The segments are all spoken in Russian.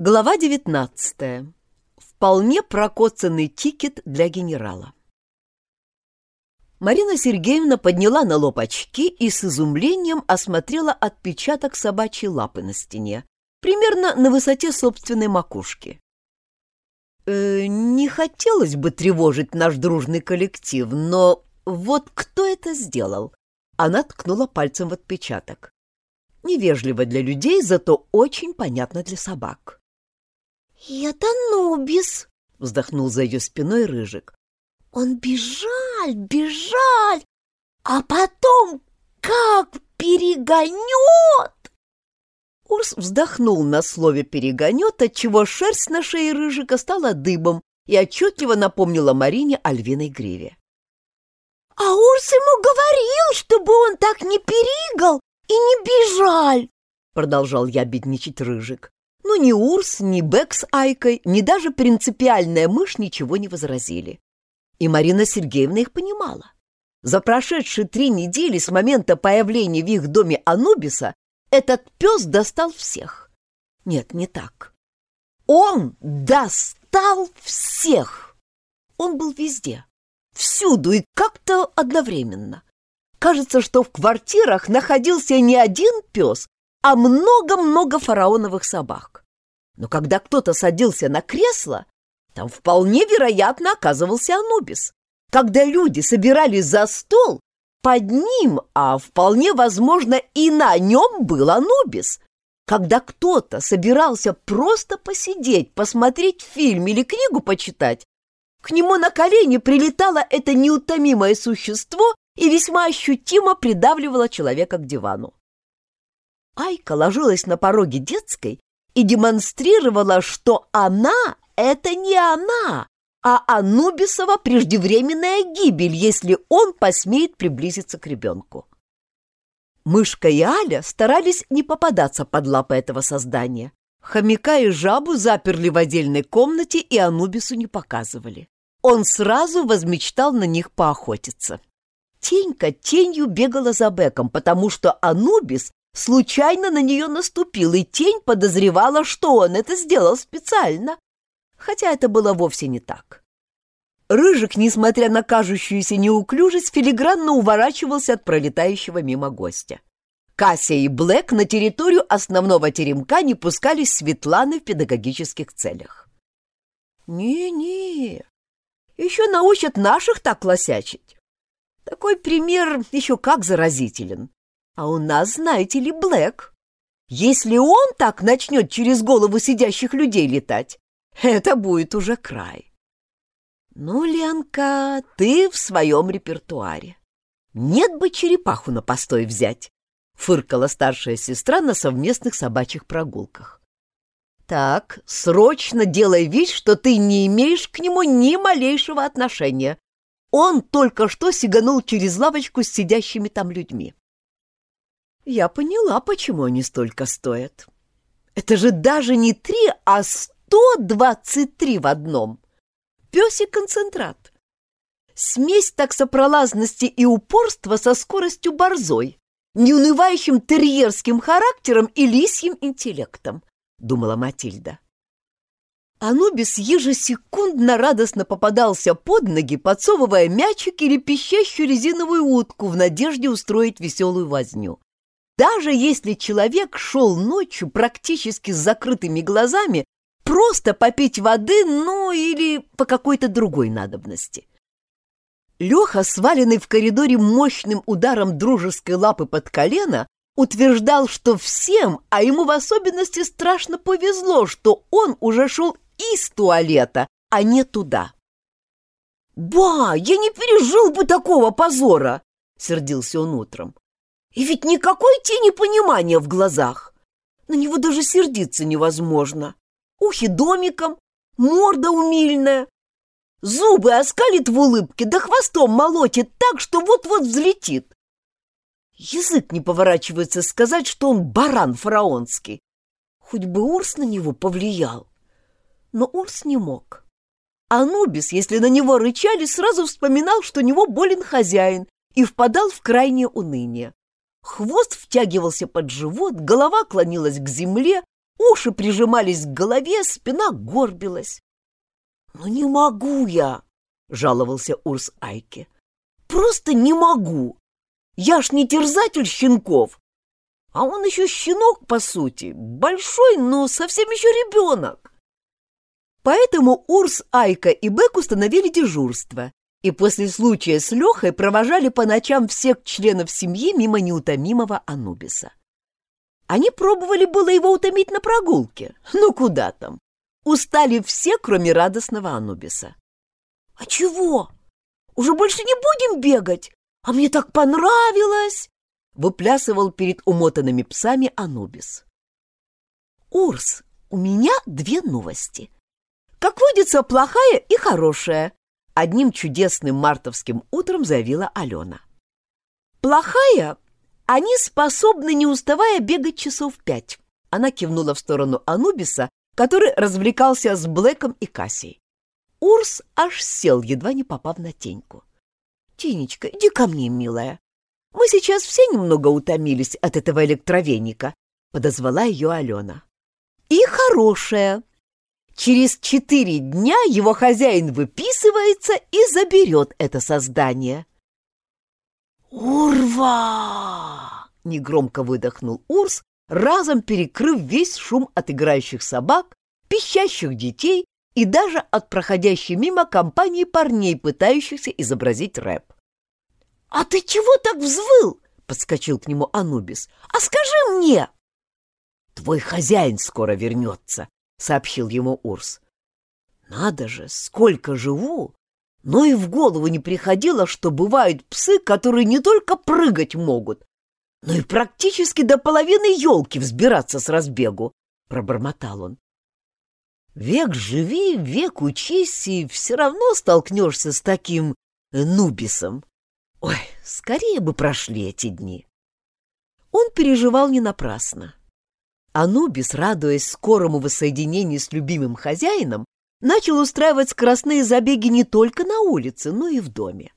Глава 19. Вполне прокоцанный тикет для генерала. Марина Сергеевна подняла на лоб очки и с изумлением осмотрела отпечаток собачьей лапы на стене, примерно на высоте собственной макушки. «Э, «Не хотелось бы тревожить наш дружный коллектив, но вот кто это сделал?» Она ткнула пальцем в отпечаток. Невежливо для людей, зато очень понятно для собак. «Это Нубис!» — вздохнул за ее спиной Рыжик. «Он бежал, бежал, а потом как перегонет!» Урс вздохнул на слове «перегонет», отчего шерсть на шее Рыжика стала дыбом и отчетливо напомнила Марине о львиной гриве. «А Урс ему говорил, чтобы он так не перегал и не бежал!» Продолжал я бедничать Рыжик. Но ни Урс, ни Бэк с Айкой, ни даже принципиальная мышь ничего не возразили. И Марина Сергеевна их понимала. За прошедшие три недели с момента появления в их доме Анубиса этот пес достал всех. Нет, не так. Он достал всех. Он был везде, всюду и как-то одновременно. Кажется, что в квартирах находился не один пес, а много-много фараоновых собак. Но когда кто-то садился на кресло, там вполне вероятно оказывался Анубис. Когда люди собирались за стол, под ним, а вполне возможно и на нем был Анубис. Когда кто-то собирался просто посидеть, посмотреть фильм или книгу почитать, к нему на колени прилетало это неутомимое существо и весьма ощутимо придавливало человека к дивану. Айка ложилась на пороге детской и демонстрировала, что она — это не она, а Анубисова преждевременная гибель, если он посмеет приблизиться к ребенку. Мышка и Аля старались не попадаться под лапы этого создания. Хомяка и жабу заперли в отдельной комнате и Анубису не показывали. Он сразу возмечтал на них поохотиться. Тенька тенью бегала за Беком, потому что Анубис случайно на нее наступил, и тень подозревала, что он это сделал специально. Хотя это было вовсе не так. Рыжик, несмотря на кажущуюся неуклюжесть, филигранно уворачивался от пролетающего мимо гостя. Кася и Блэк на территорию основного теремка не пускались Светланы в педагогических целях. «Не-не, еще научат наших так лосячить. Такой пример еще как заразителен. А у нас, знаете ли, Блэк. Если он так начнет через голову сидящих людей летать, это будет уже край. Ну, Ленка, ты в своем репертуаре. Нет бы черепаху на постой взять, фыркала старшая сестра на совместных собачьих прогулках. Так, срочно делай вид, что ты не имеешь к нему ни малейшего отношения. Он только что сиганул через лавочку с сидящими там людьми. Я поняла, почему они столько стоят. Это же даже не три, а сто двадцать три в одном. Песик-концентрат. Смесь таксопролазности и упорства со скоростью борзой, неунывающим терьерским характером и лисьим интеллектом, думала Матильда. Анубис ежесекундно радостно попадался под ноги, подсовывая мячик или пищащую резиновую утку в надежде устроить веселую возню. Даже если человек шел ночью практически с закрытыми глазами, просто попить воды, ну или по какой-то другой надобности. Леха, сваленный в коридоре мощным ударом дружеской лапы под колено, утверждал, что всем, а ему в особенности страшно повезло, что он уже шел из туалета, а не туда. «Ба, я не пережил бы такого позора!» — сердился он утром. И ведь никакой тени понимания в глазах. На него даже сердиться невозможно. Ухи домиком, морда умильная. Зубы оскалит в улыбке, да хвостом молотит так, что вот-вот взлетит. Язык не поворачивается сказать, что он баран фараонский. Хоть бы Урс на него повлиял. Но Урс не мог. Анубис, если на него рычали, сразу вспоминал, что него болен хозяин, и впадал в крайнее уныние. Хвост втягивался под живот, голова клонилась к земле, уши прижимались к голове, спина горбилась. «Ну не могу я!» — жаловался Урс Айке. «Просто не могу! Я ж не терзатель щенков, а он еще щенок, по сути, большой, но совсем еще ребенок!» Поэтому Урс, Айка и Бек установили дежурство и после случая с Лехой провожали по ночам всех членов семьи мимо неутомимого Анубиса. Они пробовали было его утомить на прогулке. Ну куда там? Устали все, кроме радостного Анубиса. «А чего? Уже больше не будем бегать? А мне так понравилось!» Выплясывал перед умотанными псами Анубис. «Урс, у меня две новости. Как водится, плохая и хорошая», одним чудесным мартовским утром заявила Алена. «Плохая? Они способны, не уставая, бегать часов пять». Она кивнула в сторону Анубиса, который развлекался с Блэком и Кассией. Урс аж сел, едва не попав на теньку. «Тинечка, иди ко мне, милая. Мы сейчас все немного утомились от этого электровеника», — подозвала ее Алена. «И хорошая. Через четыре дня его хозяин выписывается и заберет это создание. «Урва!» — негромко выдохнул Урс, разом перекрыв весь шум от играющих собак, пищащих детей и даже от проходящей мимо компании парней, пытающихся изобразить рэп. «А ты чего так взвыл?» — подскочил к нему Анубис. «А скажи мне!» «Твой хозяин скоро вернется», — сообщил ему Урс. «Надо же, сколько живу! Но и в голову не приходило, что бывают псы, которые не только прыгать могут, но и практически до половины елки взбираться с разбегу», — пробормотал он. «Век живи, век учись, и все равно столкнешься с таким нубисом. Ой, скорее бы прошли эти дни». Он переживал не напрасно. Анубис, радуясь скорому воссоединению с любимым хозяином, начал устраивать скоростные забеги не только на улице, но и в доме.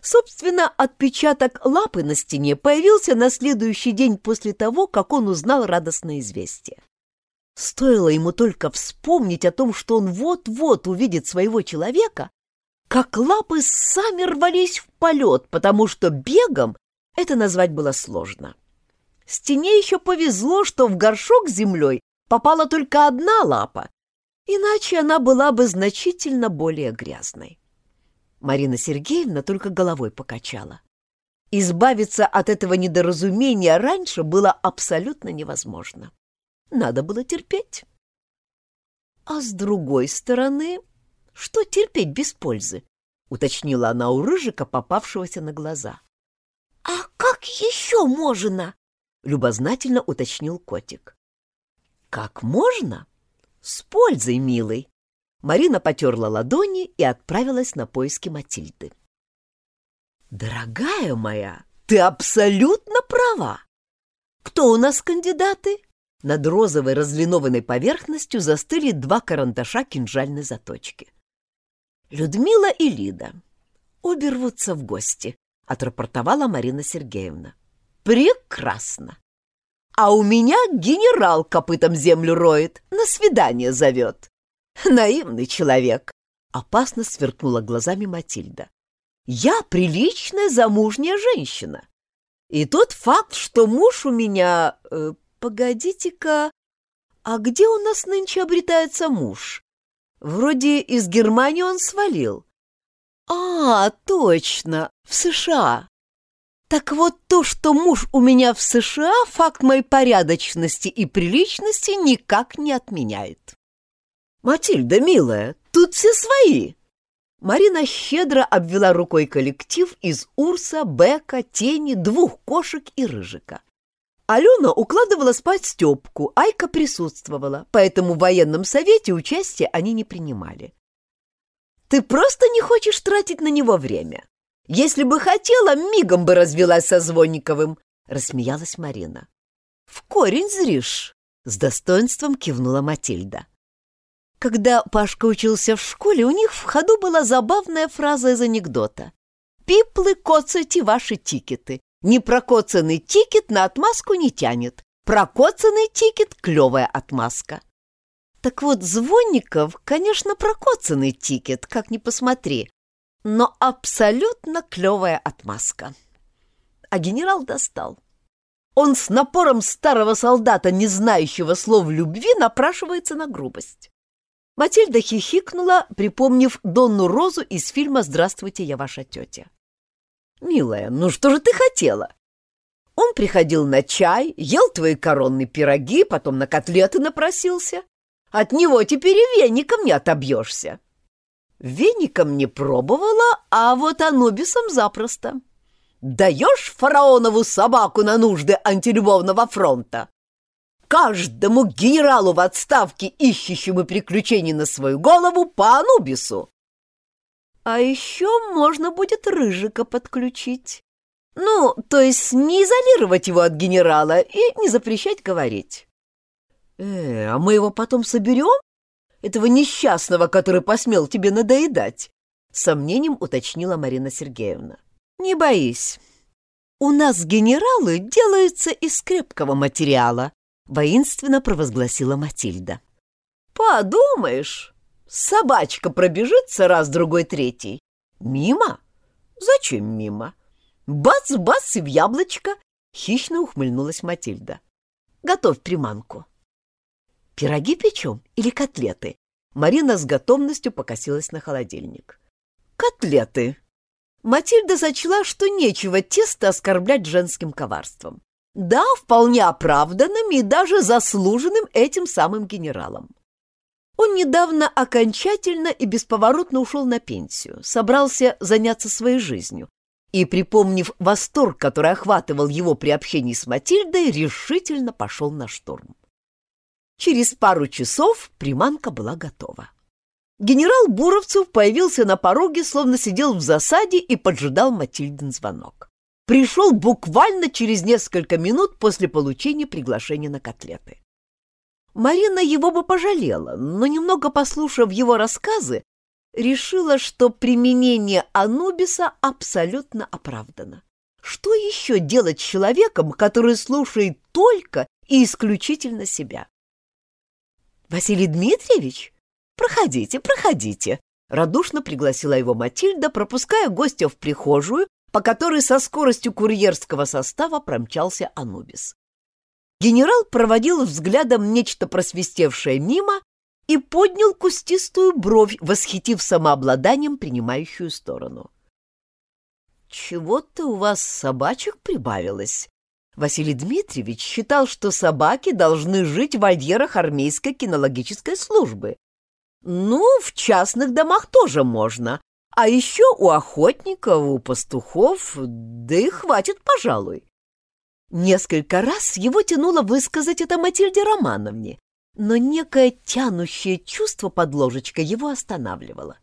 Собственно, отпечаток лапы на стене появился на следующий день после того, как он узнал радостное известие. Стоило ему только вспомнить о том, что он вот-вот увидит своего человека, как лапы сами рвались в полет, потому что бегом это назвать было сложно. Стене еще повезло, что в горшок с землей попала только одна лапа, иначе она была бы значительно более грязной. Марина Сергеевна только головой покачала. Избавиться от этого недоразумения раньше было абсолютно невозможно. Надо было терпеть. А с другой стороны, что терпеть без пользы? уточнила она у рыжика, попавшегося на глаза. А как еще можно? Любознательно уточнил котик. Как можно? С пользой, милый. Марина потерла ладони и отправилась на поиски Матильды. Дорогая моя, ты абсолютно права. Кто у нас кандидаты? Над розовой разлинованной поверхностью застыли два карандаша кинжальной заточки. Людмила и Лида. Обе рвутся в гости, отрапортовала Марина Сергеевна. Прекрасно. А у меня генерал копытом землю роет, на свидание зовет. Наивный человек. Опасно сверкнула глазами Матильда. Я приличная замужняя женщина. И тот факт, что муж у меня... Э, Погодите-ка, а где у нас нынче обретается муж? Вроде из Германии он свалил. А, точно, в США. Так вот то, что муж у меня в США, факт моей порядочности и приличности никак не отменяет. Матильда, милая, тут все свои. Марина щедро обвела рукой коллектив из Урса, Бека, Тени, двух кошек и Рыжика. Алена укладывала спать Степку, Айка присутствовала, поэтому в военном совете участия они не принимали. «Ты просто не хочешь тратить на него время. Если бы хотела, мигом бы развелась со Звонниковым», — рассмеялась Марина. «В корень зришь», — с достоинством кивнула Матильда. Когда Пашка учился в школе, у них в ходу была забавная фраза из анекдота. «Пиплы, коцайте ваши тикеты. Непрокоцанный тикет на отмазку не тянет. Прокоцанный тикет — клевая отмазка. Так вот, Звонников, конечно, прокоцанный тикет, как ни посмотри, но абсолютно клевая отмазка. А генерал достал. Он с напором старого солдата, не знающего слов любви, напрашивается на грубость. Матильда хихикнула, припомнив Донну Розу из фильма «Здравствуйте, я ваша тетя». «Милая, ну что же ты хотела? Он приходил на чай, ел твои коронные пироги, потом на котлеты напросился. От него теперь и веником не отобьешься». Веником не пробовала, а вот анубисом запросто. Даешь фараонову собаку на нужды антилюбовного фронта? Каждому генералу в отставке, ищущему приключений на свою голову, по Анубису. А еще можно будет Рыжика подключить. Ну, то есть не изолировать его от генерала и не запрещать говорить. Э, а мы его потом соберем? Этого несчастного, который посмел тебе надоедать? Сомнением уточнила Марина Сергеевна. Не боись. У нас генералы делаются из крепкого материала, воинственно провозгласила Матильда. Подумаешь, собачка пробежится раз, другой, третий. Мимо? Зачем мимо? Бац-бац и в яблочко! Хищно ухмыльнулась Матильда. Готовь приманку. Пироги печем или котлеты? Марина с готовностью покосилась на холодильник. Котлеты, Матильда сочла, что нечего тесто оскорблять женским коварством. Да, вполне оправданным и даже заслуженным этим самым генералом. Он недавно окончательно и бесповоротно ушел на пенсию, собрался заняться своей жизнью и, припомнив восторг, который охватывал его при общении с Матильдой, решительно пошел на штурм. Через пару часов приманка была готова. Генерал Буровцев появился на пороге, словно сидел в засаде и поджидал Матильдин звонок. Пришел буквально через несколько минут после получения приглашения на котлеты. Марина его бы пожалела, но немного послушав его рассказы, решила, что применение Анубиса абсолютно оправдано. Что еще делать с человеком, который слушает только и исключительно себя? «Василий Дмитриевич?» «Проходите, проходите», — радушно пригласила его Матильда, пропуская гостя в прихожую, по которой со скоростью курьерского состава промчался Анубис. Генерал проводил взглядом нечто просвистевшее мимо и поднял кустистую бровь, восхитив самообладанием принимающую сторону. «Чего-то у вас собачек прибавилось?» Василий Дмитриевич считал, что собаки должны жить в вольерах армейской кинологической службы, ну, в частных домах тоже можно. А еще у охотников, у пастухов, да и хватит, пожалуй. Несколько раз его тянуло высказать это Матильде Романовне, но некое тянущее чувство под ложечкой его останавливало.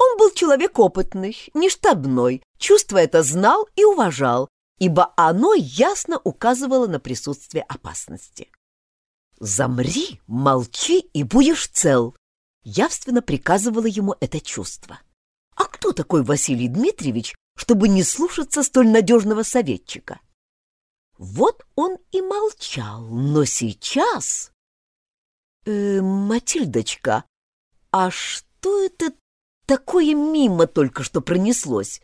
Он был человек опытный, не штабной, чувство это знал и уважал, ибо оно ясно указывало на присутствие опасности. «Замри, молчи и будешь цел», явственно приказывало ему это чувство. А кто такой Василий Дмитриевич, чтобы не слушаться столь надежного советчика? Вот он и молчал, но сейчас... Э, Матильдочка, а что это такое мимо только что пронеслось?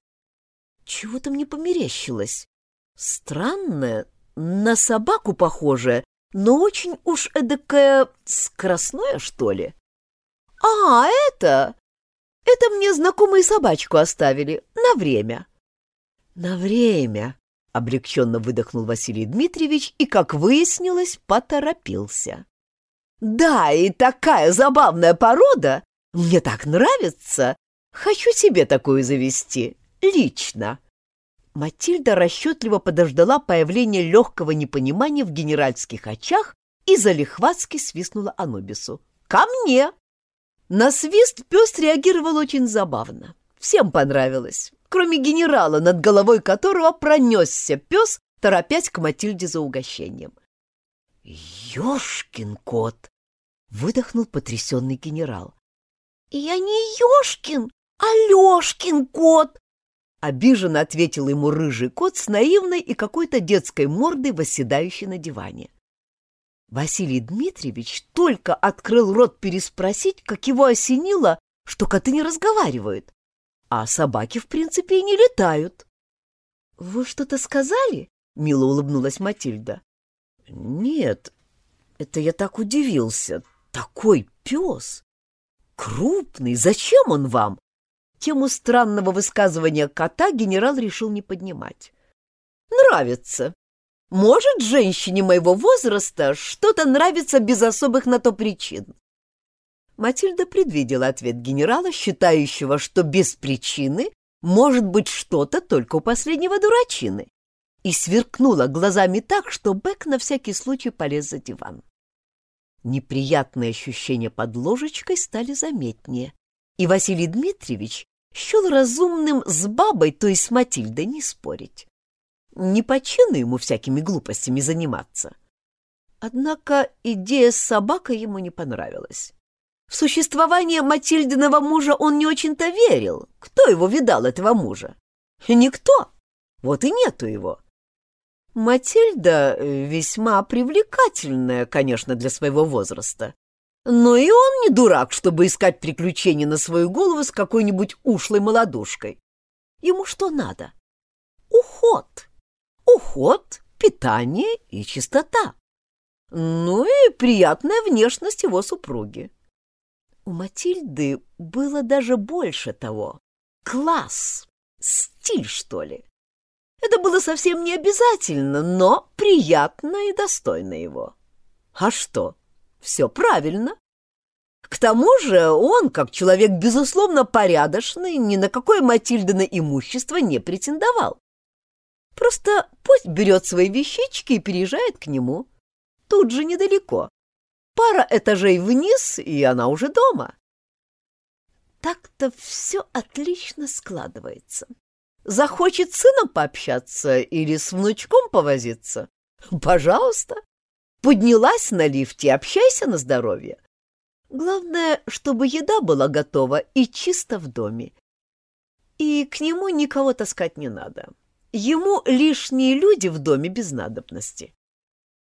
Чего-то мне померещилось. Странное, на собаку похожее, но очень уж эдакое скоростное, что ли. «А, это... Это мне знакомые собачку оставили. На время». «На время», — облегченно выдохнул Василий Дмитриевич и, как выяснилось, поторопился. «Да, и такая забавная порода! Мне так нравится! Хочу себе такую завести, лично!» Матильда расчетливо подождала появления легкого непонимания в генеральских очах и залихватски свистнула Анубису. «Ко мне!» На свист пес реагировал очень забавно. Всем понравилось, кроме генерала, над головой которого пронесся пес, торопясь к Матильде за угощением. «Ешкин кот!» — выдохнул потрясенный генерал. «Я не Ешкин, а Лешкин кот!» Обиженно ответил ему рыжий кот с наивной и какой-то детской мордой, восседающей на диване. Василий Дмитриевич только открыл рот переспросить, как его осенило, что коты не разговаривают, а собаки, в принципе, и не летают. — Вы что-то сказали? — мило улыбнулась Матильда. — Нет, это я так удивился. Такой пес! Крупный, зачем он вам? Тему странного высказывания кота генерал решил не поднимать. Нравится. Может, женщине моего возраста что-то нравится без особых на то причин. Матильда предвидела ответ генерала, считающего, что без причины может быть что-то только у последнего дурачины, и сверкнула глазами так, что Бек на всякий случай полез за диван. Неприятные ощущения под ложечкой стали заметнее, и Василий Дмитриевич счел разумным с бабой, то есть с Матильдой, не спорить. Не по ему всякими глупостями заниматься. Однако идея с собакой ему не понравилась. В существование Матильдиного мужа он не очень-то верил. Кто его видал, этого мужа? Никто. Вот и нету его. Матильда э, весьма привлекательная, конечно, для своего возраста. Но и он не дурак, чтобы искать приключения на свою голову с какой-нибудь ушлой молодушкой. Ему что надо? Уход. Уход, питание и чистота. Ну и приятная внешность его супруги. У Матильды было даже больше того. Класс, стиль, что ли. Это было совсем не обязательно, но приятно и достойно его. А что? Все правильно. К тому же он, как человек безусловно порядочный, ни на какое Матильдино имущество не претендовал. Просто пусть берет свои вещички и переезжает к нему. Тут же недалеко. Пара этажей вниз, и она уже дома. Так-то все отлично складывается. Захочет с сыном пообщаться или с внучком повозиться? Пожалуйста. Поднялась на лифте, общайся на здоровье. Главное, чтобы еда была готова и чисто в доме. И к нему никого таскать не надо. Ему лишние люди в доме без надобности.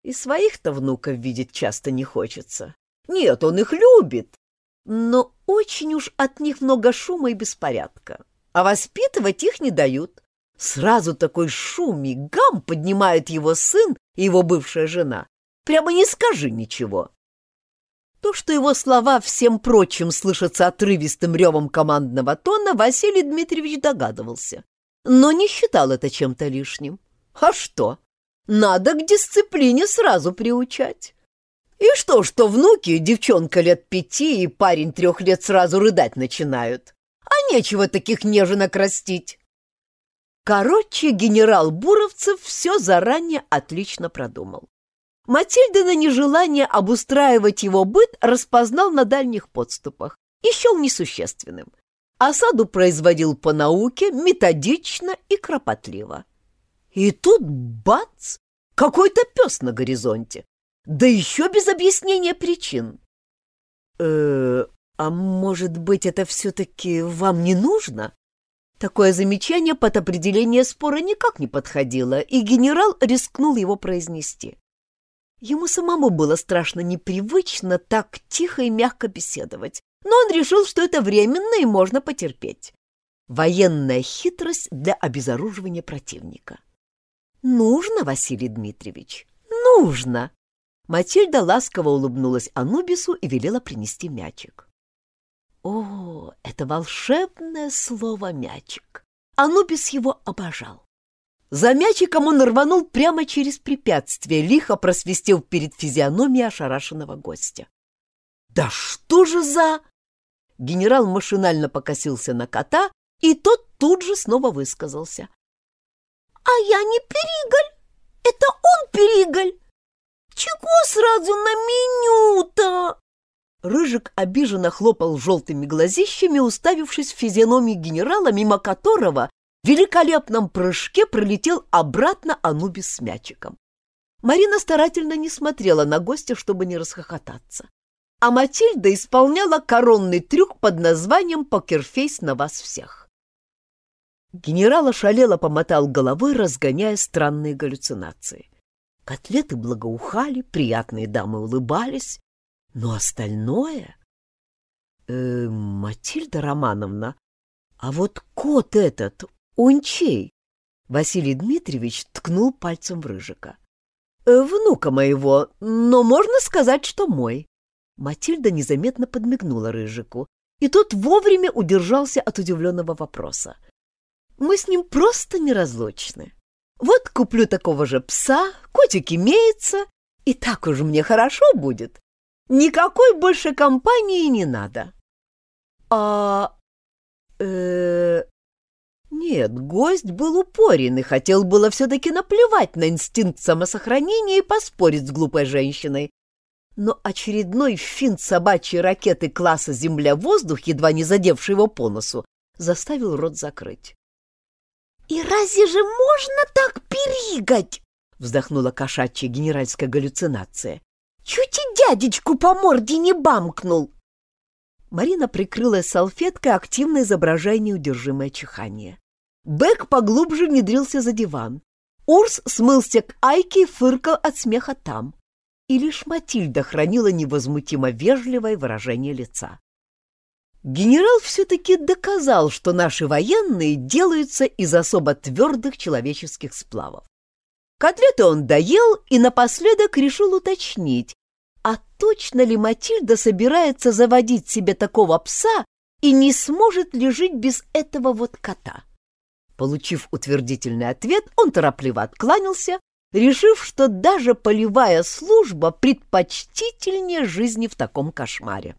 И своих-то внуков видеть часто не хочется. Нет, он их любит, но очень уж от них много шума и беспорядка а воспитывать их не дают. Сразу такой шум и гам поднимает его сын и его бывшая жена. Прямо не скажи ничего. То, что его слова всем прочим слышатся отрывистым ревом командного тона, Василий Дмитриевич догадывался, но не считал это чем-то лишним. А что? Надо к дисциплине сразу приучать. И что, что внуки, девчонка лет пяти и парень трех лет сразу рыдать начинают? а нечего таких неженок растить. Короче, генерал Буровцев все заранее отлично продумал. Матильда на нежелание обустраивать его быт распознал на дальних подступах и счел несущественным. Осаду производил по науке, методично и кропотливо. И тут бац! Какой-то пес на горизонте. Да еще без объяснения причин. э «А может быть, это все-таки вам не нужно?» Такое замечание под определение спора никак не подходило, и генерал рискнул его произнести. Ему самому было страшно непривычно так тихо и мягко беседовать, но он решил, что это временно и можно потерпеть. Военная хитрость для обезоруживания противника. «Нужно, Василий Дмитриевич, нужно!» Матильда ласково улыбнулась Анубису и велела принести мячик. О, это волшебное слово «мячик». Анубис его обожал. За мячиком он рванул прямо через препятствие, лихо просвистев перед физиономией ошарашенного гостя. «Да что же за...» Генерал машинально покосился на кота, и тот тут же снова высказался. «А я не Периголь! Это он Периголь! Чего сразу на меню-то?» Рыжик обиженно хлопал желтыми глазищами, уставившись в физиономию генерала, мимо которого великолепном прыжке пролетел обратно Анубис с мячиком. Марина старательно не смотрела на гостя, чтобы не расхохотаться. А Матильда исполняла коронный трюк под названием «Покерфейс на вас всех». Генерал ошалело помотал головой, разгоняя странные галлюцинации. Котлеты благоухали, приятные дамы улыбались, но остальное... Э, Матильда Романовна, а вот кот этот, он чей? Василий Дмитриевич ткнул пальцем в Рыжика. «Э, «Внука моего, но можно сказать, что мой». Матильда незаметно подмигнула Рыжику, и тот вовремя удержался от удивленного вопроса. «Мы с ним просто неразлучны. Вот куплю такого же пса, котик имеется, и так уж мне хорошо будет. Никакой больше компании не надо». «А... э нет, гость был упорен и хотел было все-таки наплевать на инстинкт самосохранения и поспорить с глупой женщиной. Но очередной финт собачьей ракеты класса «Земля-воздух», едва не задевший его по носу, заставил рот закрыть. «И разве же можно так перигать?» — вздохнула кошачья генеральская галлюцинация. «Чуть и дядечку по морде не бамкнул!» Марина прикрылась салфеткой, активно изображая неудержимое чихание. Бэк поглубже внедрился за диван. Урс смылся к Айке и фыркал от смеха там. И лишь Матильда хранила невозмутимо вежливое выражение лица. Генерал все-таки доказал, что наши военные делаются из особо твердых человеческих сплавов. Котлеты он доел и напоследок решил уточнить, а точно ли Матильда собирается заводить себе такого пса и не сможет ли жить без этого вот кота. Получив утвердительный ответ, он торопливо откланялся, решив, что даже полевая служба предпочтительнее жизни в таком кошмаре.